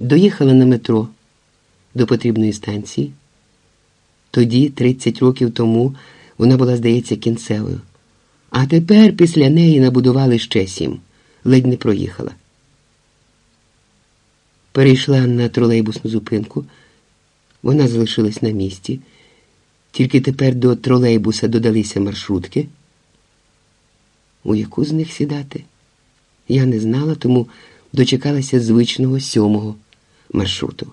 доїхала на метро до потрібної станції. Тоді, 30 років тому, вона була, здається, кінцевою. А тепер після неї набудували ще сім, ледь не проїхала. Перейшла на тролейбусну зупинку, вона залишилась на місці, тільки тепер до тролейбуса додалися маршрутки. У яку з них сідати? Я не знала, тому дочекалася звичного сьомого маршруту.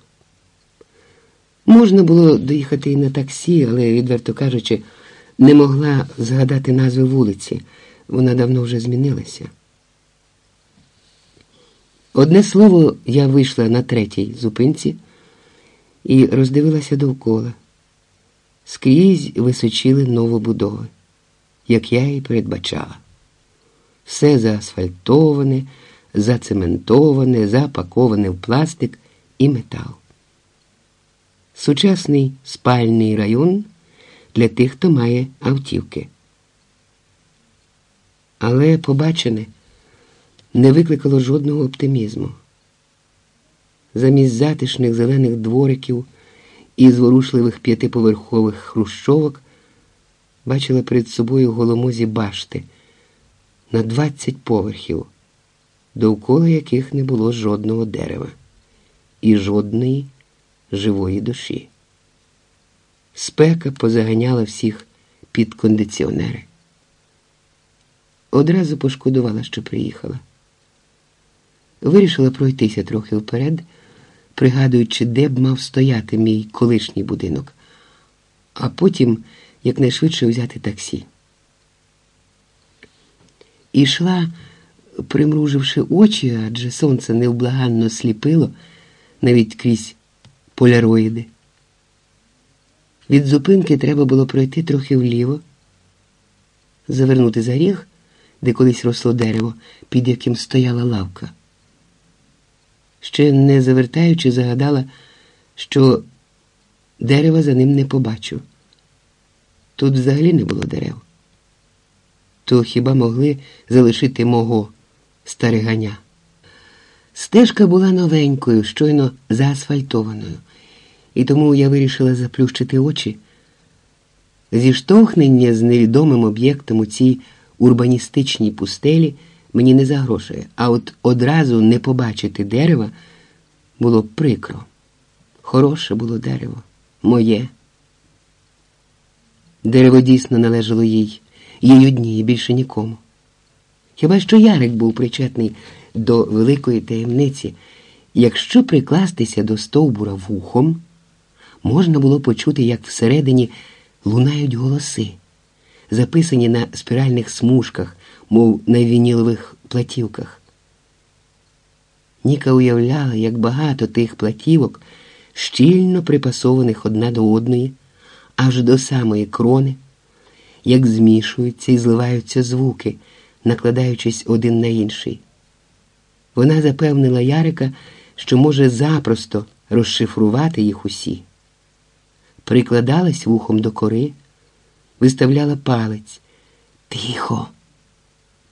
Можна було доїхати і на таксі, але, відверто кажучи, не могла згадати назви вулиці. Вона давно вже змінилася. Одне слово, я вийшла на третій зупинці і роздивилася довкола. Скрізь височили новобудови, як я і передбачала. Все заасфальтоване, зацементоване, запаковане в пластик і метал. Сучасний спальний район для тих, хто має автівки. Але побачене не викликало жодного оптимізму. Замість затишних зелених двориків і зворушливих п'ятиповерхових хрущовок бачила перед собою голомозі башти на 20 поверхів, довкола яких не було жодного дерева і жодної живої душі. Спека позаганяла всіх під кондиціонери. Одразу пошкодувала, що приїхала. Вирішила пройтися трохи вперед, пригадуючи, де б мав стояти мій колишній будинок, а потім якнайшвидше взяти таксі. І йшла, примруживши очі, адже сонце невблаганно сліпило навіть крізь поляроїди. Від зупинки треба було пройти трохи вліво, завернути за ріг, де колись росло дерево, під яким стояла лавка. Ще не завертаючи, загадала, що дерева за ним не побачу. Тут взагалі не було дерев. То хіба могли залишити мого стариганя? Стежка була новенькою, щойно заасфальтованою і тому я вирішила заплющити очі. Зіштовхнення з невідомим об'єктом у цій урбаністичній пустелі мені не загрошує, а от одразу не побачити дерева було прикро. Хороше було дерево, моє. Дерево дійсно належало їй, їй одній більше нікому. Хіба що Ярик був причетний до великої таємниці, якщо прикластися до стовбура вухом можна було почути, як всередині лунають голоси, записані на спіральних смужках, мов на вінілових платівках. Ніка уявляла, як багато тих платівок, щільно припасованих одна до одної, аж до самої крони, як змішуються і зливаються звуки, накладаючись один на інший. Вона запевнила Ярика, що може запросто розшифрувати їх усі прикладалась вухом до кори, виставляла палець. Тихо.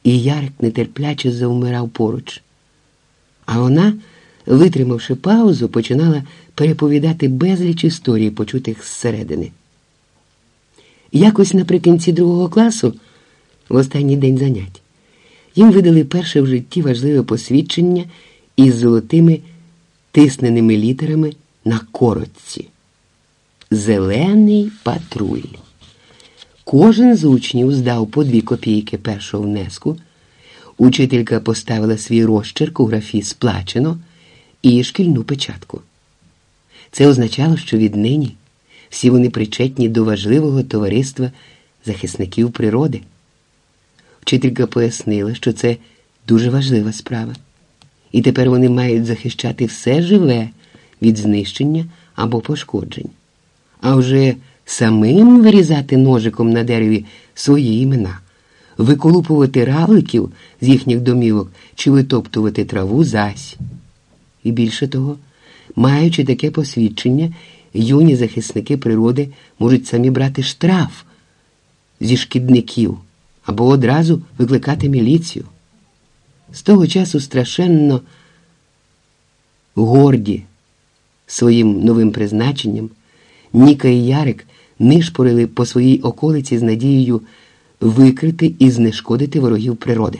І Ярик нетерпляче завмирав поруч. А вона, витримавши паузу, починала переповідати безліч історій, почутих зсередини. Якось наприкінці другого класу, в останній день занять, їм видали перше в житті важливе посвідчення із золотими тисненими літерами на коротці. Зелений патруль. Кожен з учнів здав по дві копійки першого внеску. Учителька поставила свій розчерк у графі сплачено і шкільну печатку. Це означало, що віднині всі вони причетні до важливого товариства захисників природи. Вчителька пояснила, що це дуже важлива справа, і тепер вони мають захищати все живе від знищення або пошкоджень. А вже самим вирізати ножиком на дереві свої імена, виколупувати равликів з їхніх домівок чи витоптувати траву зась. І більше того, маючи таке посвідчення, юні захисники природи можуть самі брати штраф зі шкідників або одразу викликати міліцію. З того часу страшенно Горді своїм новим призначенням, Ніка і Ярик нишпорили по своїй околиці з надією викрити і знешкодити ворогів природи.